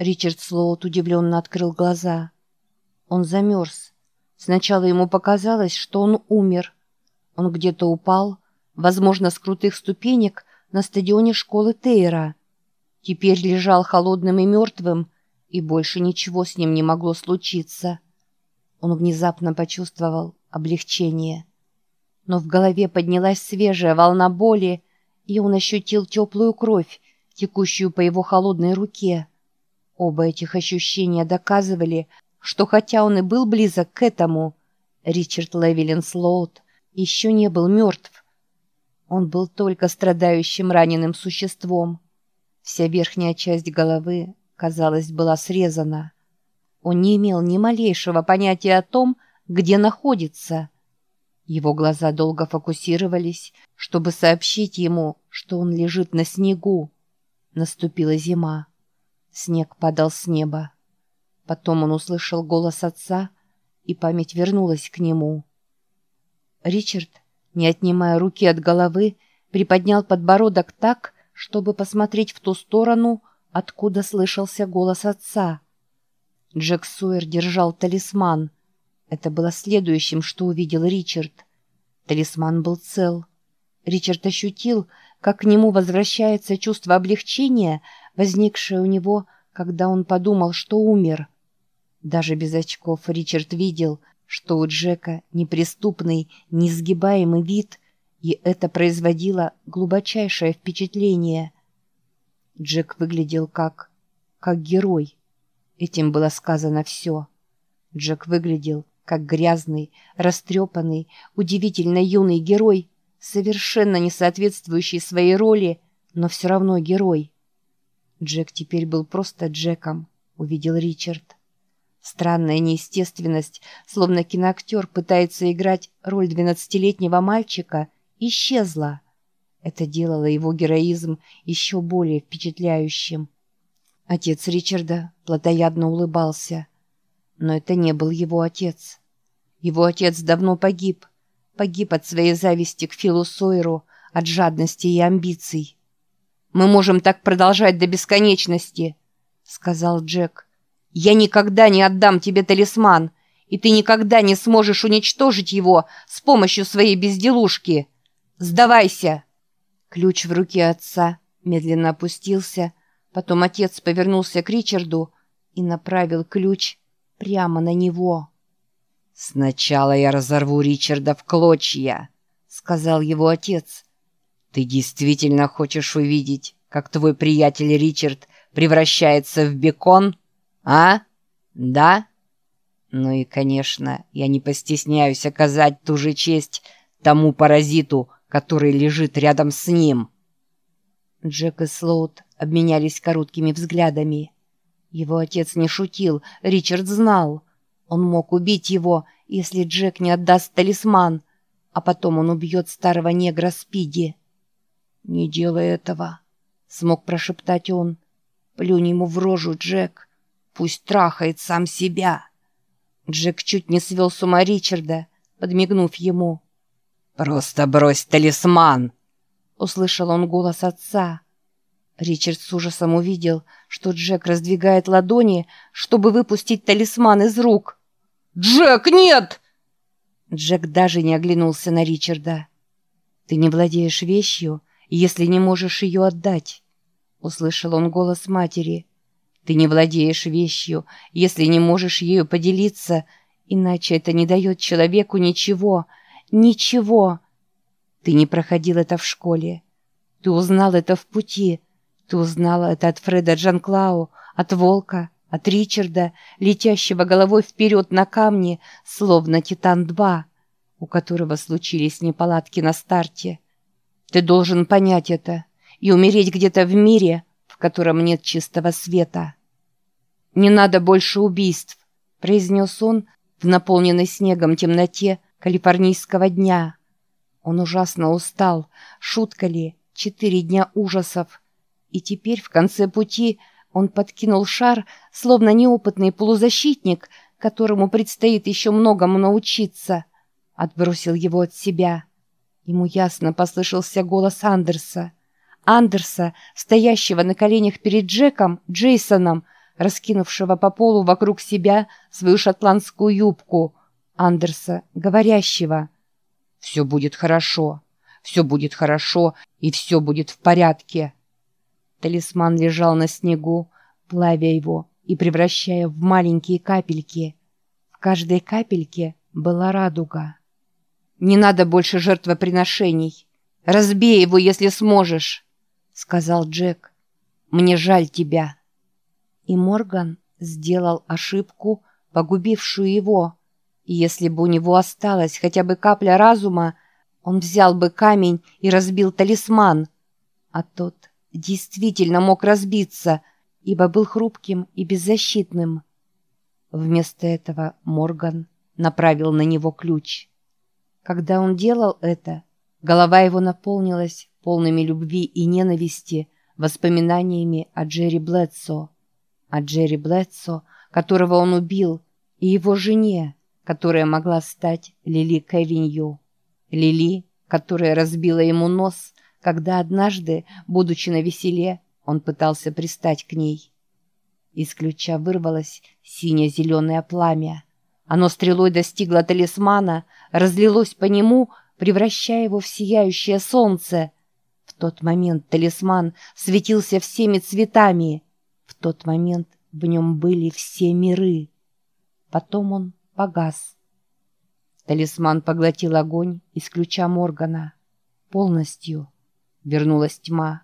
Ричард Слоут удивленно открыл глаза. Он замерз. Сначала ему показалось, что он умер. Он где-то упал, возможно, с крутых ступенек на стадионе школы Тейра. Теперь лежал холодным и мертвым, и больше ничего с ним не могло случиться. Он внезапно почувствовал облегчение. Но в голове поднялась свежая волна боли, и он ощутил теплую кровь, текущую по его холодной руке. Оба этих ощущения доказывали, что хотя он и был близок к этому, Ричард Левелин Слоут еще не был мертв. Он был только страдающим раненым существом. Вся верхняя часть головы, казалось, была срезана. Он не имел ни малейшего понятия о том, где находится. Его глаза долго фокусировались, чтобы сообщить ему, что он лежит на снегу. Наступила зима. Снег падал с неба. Потом он услышал голос отца, и память вернулась к нему. Ричард, не отнимая руки от головы, приподнял подбородок так, чтобы посмотреть в ту сторону, откуда слышался голос отца. Джек Суэр держал талисман. Это было следующим, что увидел Ричард. Талисман был цел. Ричард ощутил, как к нему возвращается чувство облегчения, возникшее у него, когда он подумал, что умер. Даже без очков Ричард видел, что у Джека неприступный, несгибаемый вид, и это производило глубочайшее впечатление. Джек выглядел как... как герой. Этим было сказано все. Джек выглядел как грязный, растрепанный, удивительно юный герой, совершенно не соответствующий своей роли, но все равно герой. Джек теперь был просто Джеком, увидел Ричард. Странная неестественность, словно киноактер пытается играть роль двенадцатилетнего мальчика, исчезла. Это делало его героизм еще более впечатляющим. Отец Ричарда плотоядно улыбался. Но это не был его отец. Его отец давно погиб. Погиб от своей зависти к Филу Сойеру, от жадности и амбиций. «Мы можем так продолжать до бесконечности», — сказал Джек. «Я никогда не отдам тебе талисман, и ты никогда не сможешь уничтожить его с помощью своей безделушки. Сдавайся!» Ключ в руке отца медленно опустился, потом отец повернулся к Ричарду и направил ключ прямо на него. «Сначала я разорву Ричарда в клочья», — сказал его отец. Ты действительно хочешь увидеть, как твой приятель Ричард превращается в бекон? А? Да? Ну и, конечно, я не постесняюсь оказать ту же честь тому паразиту, который лежит рядом с ним. Джек и Слоут обменялись короткими взглядами. Его отец не шутил, Ричард знал. Он мог убить его, если Джек не отдаст талисман, а потом он убьет старого негра Спиди. «Не делай этого», — смог прошептать он. «Плюнь ему в рожу, Джек. Пусть трахает сам себя». Джек чуть не свел с ума Ричарда, подмигнув ему. «Просто брось талисман!» — услышал он голос отца. Ричард с ужасом увидел, что Джек раздвигает ладони, чтобы выпустить талисман из рук. «Джек, нет!» Джек даже не оглянулся на Ричарда. «Ты не владеешь вещью, если не можешь ее отдать?» Услышал он голос матери. «Ты не владеешь вещью, если не можешь ею поделиться, иначе это не дает человеку ничего, ничего. Ты не проходил это в школе. Ты узнал это в пути. Ты узнал это от Фреда Джанклау, от Волка, от Ричарда, летящего головой вперед на камне, словно Титан-2, у которого случились неполадки на старте. Ты должен понять это и умереть где-то в мире, в котором нет чистого света. «Не надо больше убийств», — произнес он в наполненной снегом темноте калифорнийского дня. Он ужасно устал, шутка ли, четыре дня ужасов. И теперь в конце пути он подкинул шар, словно неопытный полузащитник, которому предстоит еще многому научиться. Отбросил его от себя. Ему ясно послышался голос Андерса. Андерса, стоящего на коленях перед Джеком, Джейсоном, раскинувшего по полу вокруг себя свою шотландскую юбку, Андерса, говорящего «Все будет хорошо, все будет хорошо, и все будет в порядке». Талисман лежал на снегу, плавя его и превращая в маленькие капельки. В каждой капельке была радуга. «Не надо больше жертвоприношений. Разбей его, если сможешь», — сказал Джек. «Мне жаль тебя». И Морган сделал ошибку, погубившую его. И если бы у него осталась хотя бы капля разума, он взял бы камень и разбил талисман. А тот действительно мог разбиться, ибо был хрупким и беззащитным. Вместо этого Морган направил на него ключ. Когда он делал это, голова его наполнилась полными любви и ненависти воспоминаниями о Джерри Блэдсо. О Джерри Блэдсо, которого он убил, и его жене, которая могла стать Лили Кевинью. Лили, которая разбила ему нос, когда однажды, будучи на веселе, он пытался пристать к ней. Из ключа вырвалось сине-зеленое пламя. Оно стрелой достигло талисмана, разлилось по нему, превращая его в сияющее солнце. В тот момент талисман светился всеми цветами. В тот момент в нем были все миры. Потом он погас. Талисман поглотил огонь из ключа Моргана. Полностью. Вернулась тьма.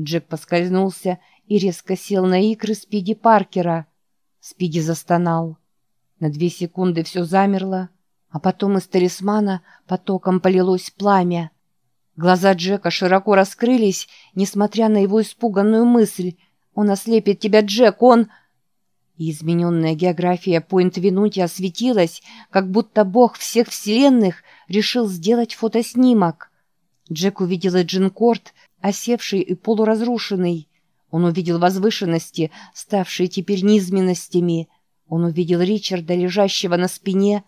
Джек поскользнулся и резко сел на икры Спиди Паркера. Спиди застонал. На две секунды все замерло, а потом из талисмана потоком полилось пламя. Глаза Джека широко раскрылись, несмотря на его испуганную мысль. «Он ослепит тебя, Джек, он...» И измененная география Пойнт-Винути осветилась, как будто бог всех вселенных решил сделать фотоснимок. Джек увидел Эджинкорт, осевший и полуразрушенный. Он увидел возвышенности, ставшие теперь низменностями. Он увидел Ричарда, лежащего на спине.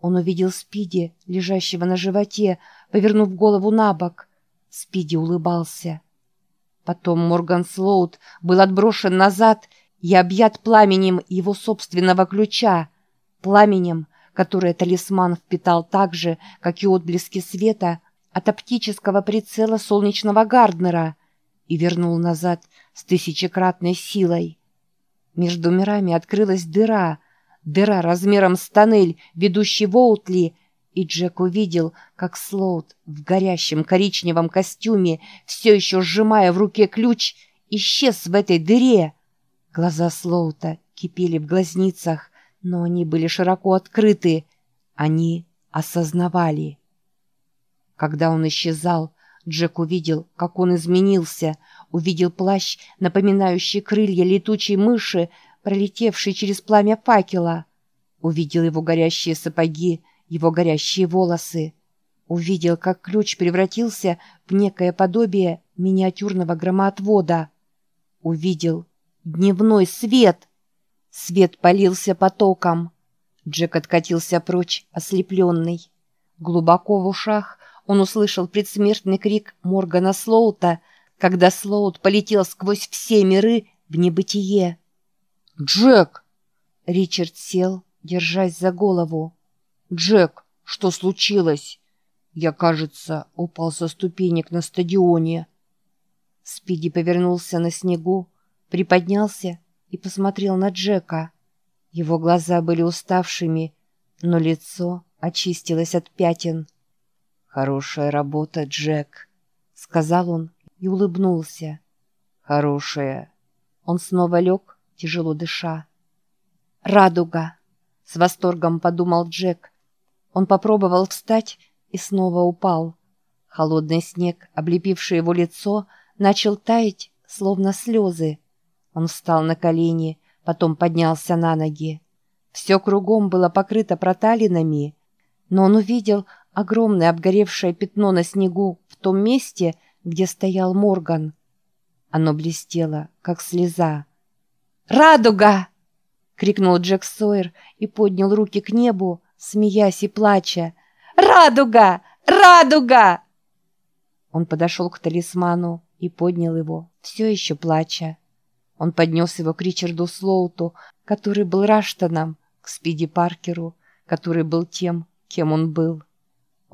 Он увидел Спиди, лежащего на животе, повернув голову на бок. Спиди улыбался. Потом Морган Слоут был отброшен назад и объят пламенем его собственного ключа, пламенем, которое талисман впитал так же, как и отблески света от оптического прицела солнечного Гарднера и вернул назад с тысячекратной силой. Между мирами открылась дыра, дыра размером с тоннель, ведущий в и Джек увидел, как Слоут в горящем коричневом костюме, все еще сжимая в руке ключ, исчез в этой дыре. Глаза Слоута кипели в глазницах, но они были широко открыты. Они осознавали. Когда он исчезал, Джек увидел, как он изменился, увидел плащ, напоминающий крылья летучей мыши, пролетевший через пламя факела. Увидел его горящие сапоги, его горящие волосы. Увидел, как ключ превратился в некое подобие миниатюрного громоотвода. Увидел дневной свет. Свет полился потоком. Джек откатился прочь, ослепленный. Глубоко в ушах он услышал предсмертный крик Моргана Слоута, когда Слоут полетел сквозь все миры в небытие. «Джек!» Ричард сел, держась за голову. «Джек, что случилось?» «Я, кажется, упал со ступенек на стадионе». Спиди повернулся на снегу, приподнялся и посмотрел на Джека. Его глаза были уставшими, но лицо очистилось от пятен. «Хорошая работа, Джек», — сказал он и улыбнулся. «Хорошая». Он снова лег, тяжело дыша. «Радуга!» — с восторгом подумал Джек. Он попробовал встать и снова упал. Холодный снег, облепивший его лицо, начал таять, словно слезы. Он встал на колени, потом поднялся на ноги. Все кругом было покрыто проталинами, но он увидел огромное обгоревшее пятно на снегу в том месте, где стоял Морган. Оно блестело, как слеза. «Радуга!» — крикнул Джек Сойер и поднял руки к небу, смеясь и плача. «Радуга! Радуга!» Он подошел к талисману и поднял его, все еще плача. Он поднес его к Ричарду Слоуту, который был Раштоном, к Спиди Паркеру, который был тем, кем он был.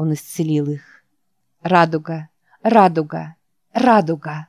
Он исцелил их. Радуга, радуга, радуга.